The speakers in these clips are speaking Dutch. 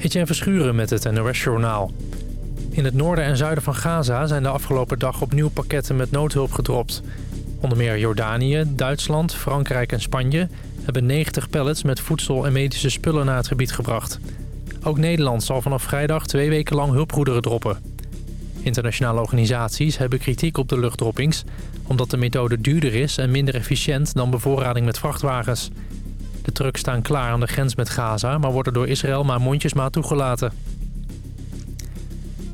Etienne Verschuren met het NOS-journaal. In het noorden en zuiden van Gaza zijn de afgelopen dag opnieuw pakketten met noodhulp gedropt. Onder meer Jordanië, Duitsland, Frankrijk en Spanje... hebben 90 pallets met voedsel en medische spullen naar het gebied gebracht. Ook Nederland zal vanaf vrijdag twee weken lang hulpgoederen droppen. Internationale organisaties hebben kritiek op de luchtdroppings... omdat de methode duurder is en minder efficiënt dan bevoorrading met vrachtwagens... De trucks staan klaar aan de grens met Gaza... maar worden door Israël maar mondjesmaat toegelaten.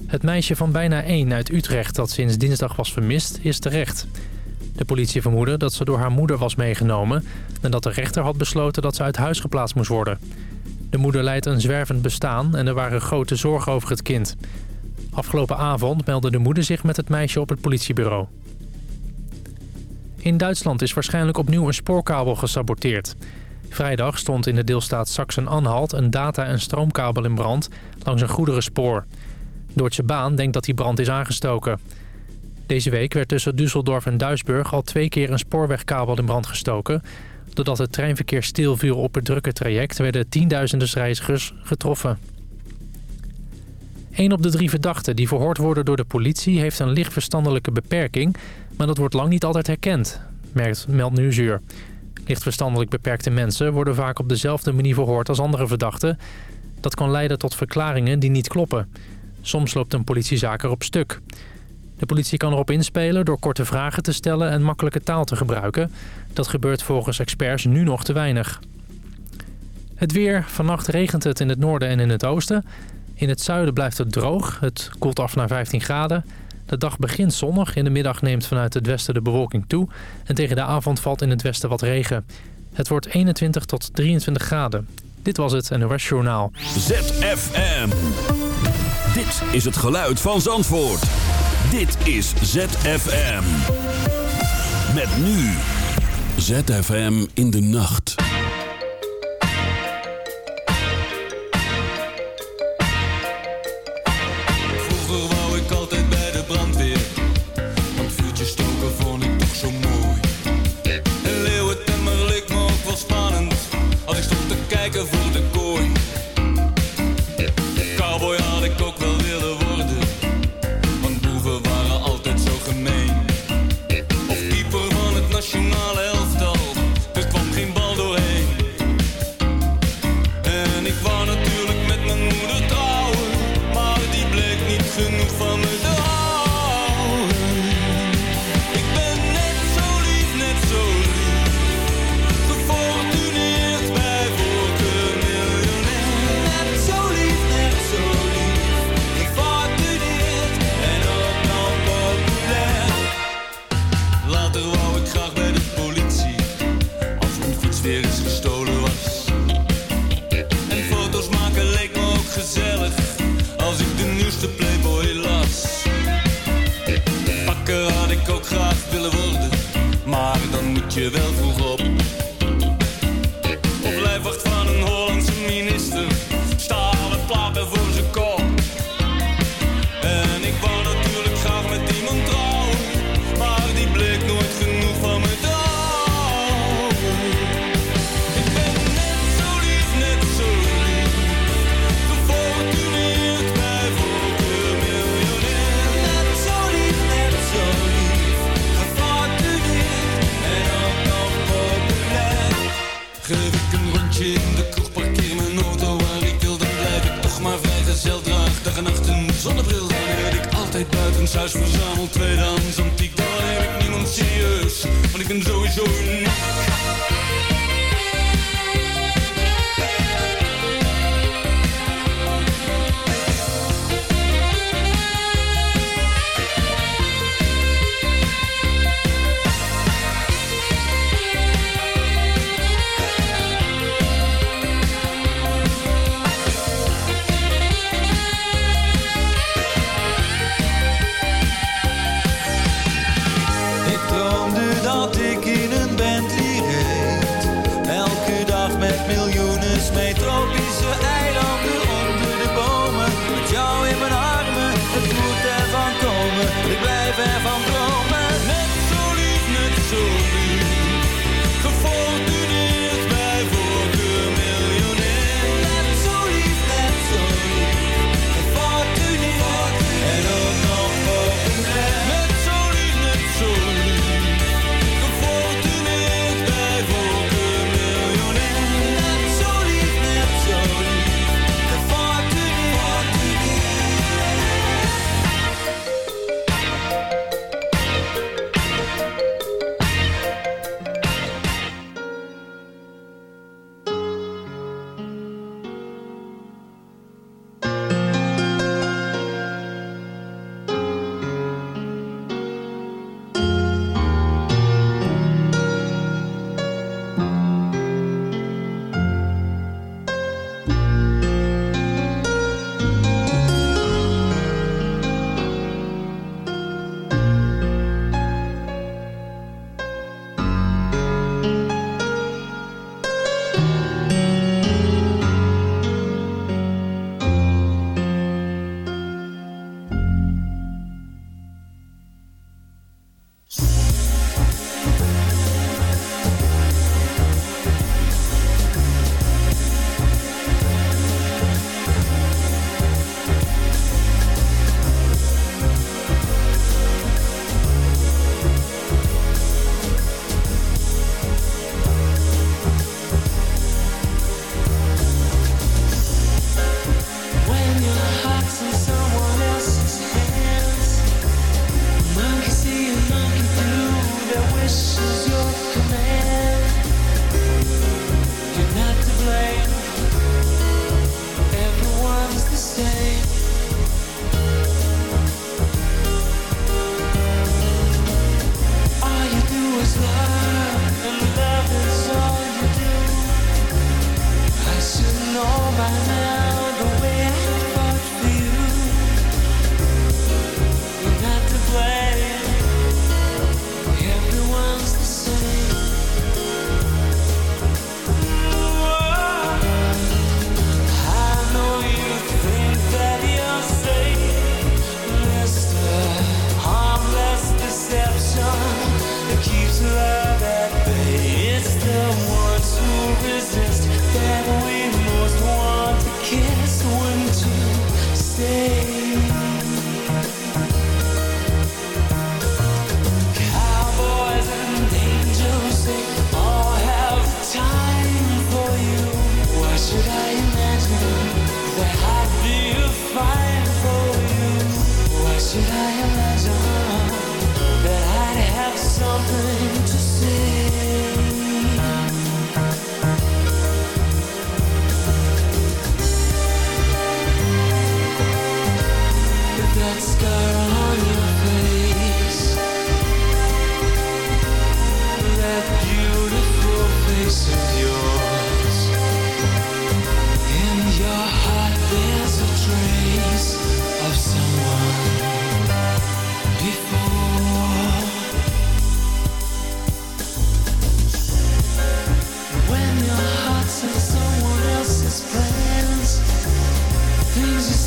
Het meisje van bijna 1 uit Utrecht dat sinds dinsdag was vermist, is terecht. De politie vermoedde dat ze door haar moeder was meegenomen... en dat de rechter had besloten dat ze uit huis geplaatst moest worden. De moeder leidt een zwervend bestaan en er waren grote zorgen over het kind. Afgelopen avond meldde de moeder zich met het meisje op het politiebureau. In Duitsland is waarschijnlijk opnieuw een spoorkabel gesaboteerd. Vrijdag stond in de deelstaat Sachsen-Anhalt een data- en stroomkabel in brand langs een goederenspoor. Deutsche Bahn denkt dat die brand is aangestoken. Deze week werd tussen Düsseldorf en Duisburg al twee keer een spoorwegkabel in brand gestoken. Doordat het treinverkeer stilviel op het drukke traject werden tienduizenden reizigers getroffen. Een op de drie verdachten die verhoord worden door de politie heeft een licht verstandelijke beperking, maar dat wordt lang niet altijd herkend, meldt Nieuwsuur. Lichtverstandelijk beperkte mensen worden vaak op dezelfde manier verhoord als andere verdachten. Dat kan leiden tot verklaringen die niet kloppen. Soms loopt een politiezaak erop stuk. De politie kan erop inspelen door korte vragen te stellen en makkelijke taal te gebruiken. Dat gebeurt volgens experts nu nog te weinig. Het weer. Vannacht regent het in het noorden en in het oosten. In het zuiden blijft het droog. Het koelt af naar 15 graden. De dag begint zonnig. In de middag neemt vanuit het westen de bewolking toe. En tegen de avond valt in het westen wat regen. Het wordt 21 tot 23 graden. Dit was het NOS Journaal. ZFM. Dit is het geluid van Zandvoort. Dit is ZFM. Met nu. ZFM in de nacht.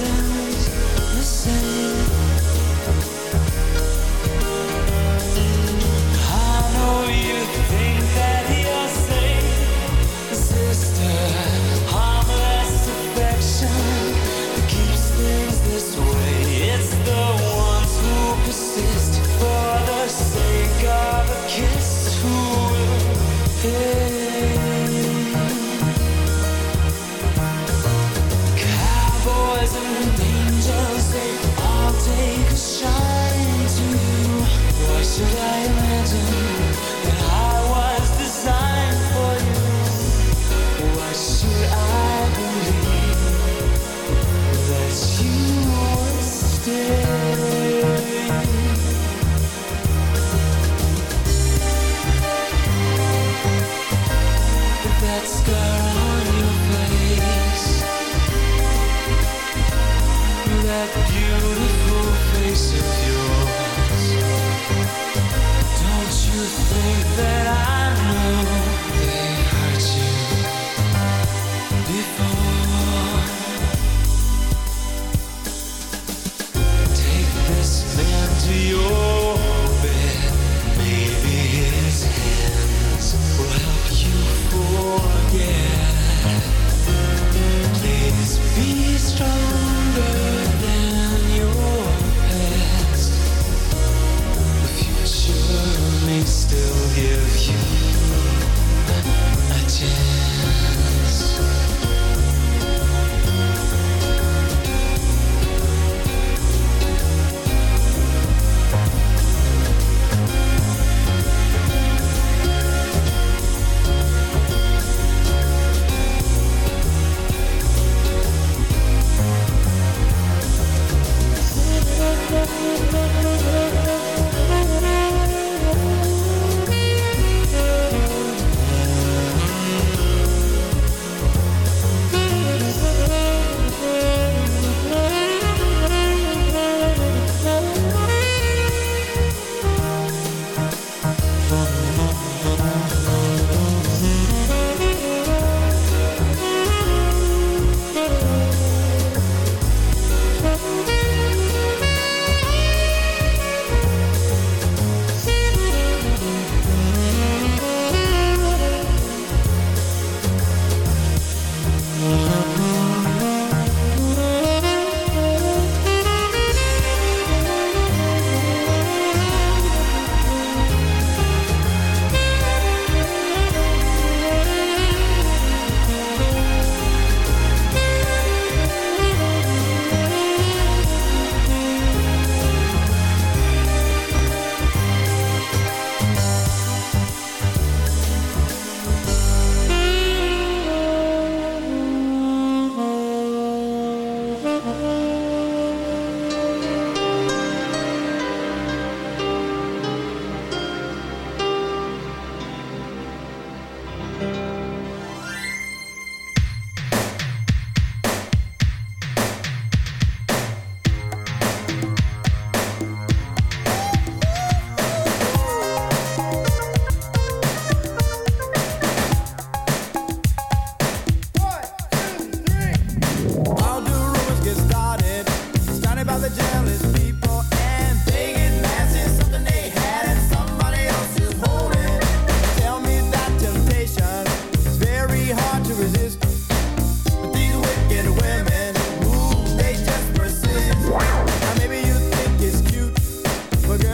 myself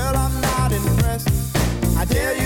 Girl, I'm not impressed. I dare you.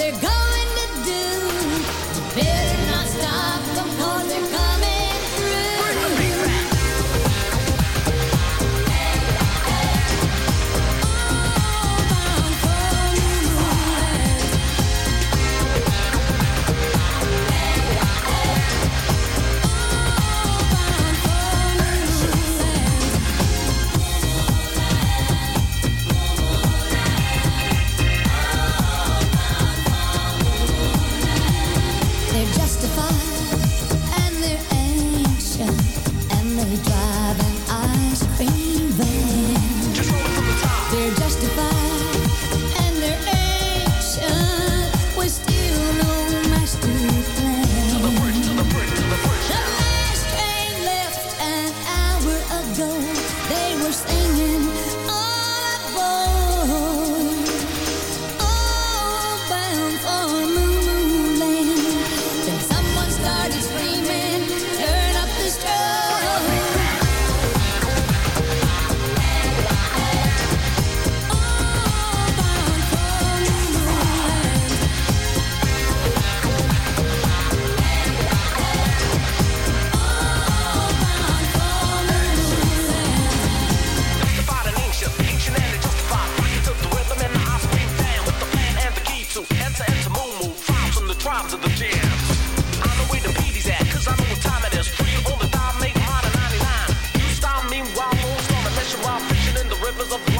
they're gone. rivers of blood.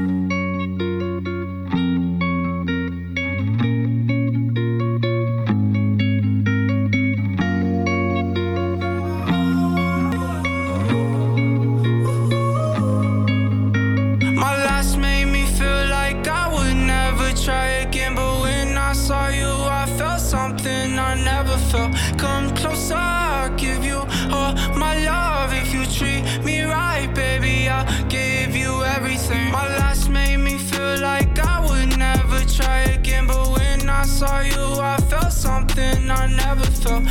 saw you, I felt something I never felt.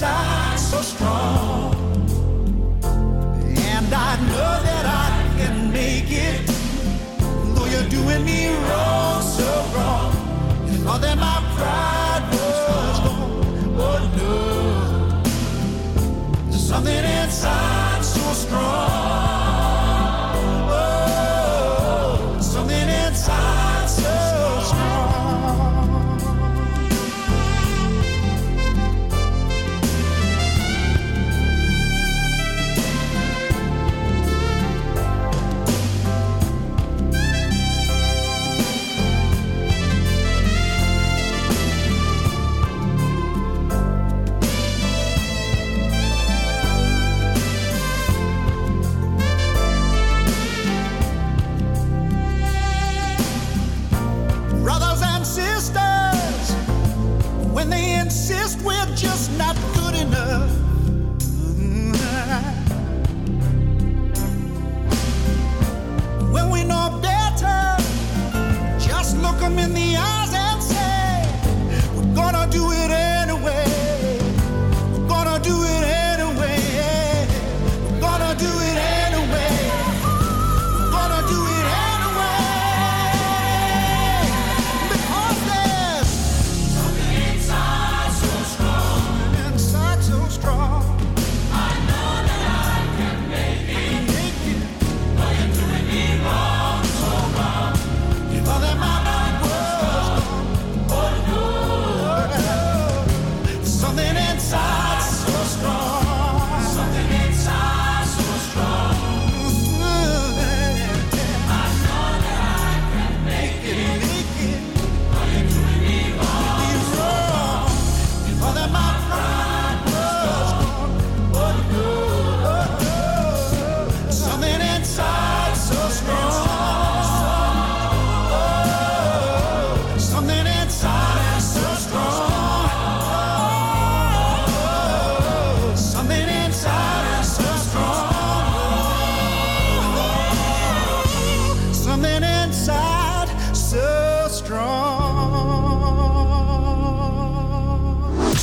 so strong. And I know that I can make it. Though you're doing me wrong, so wrong. And all that my pride.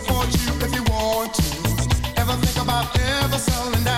support you if you want to. Ever think about ever selling down?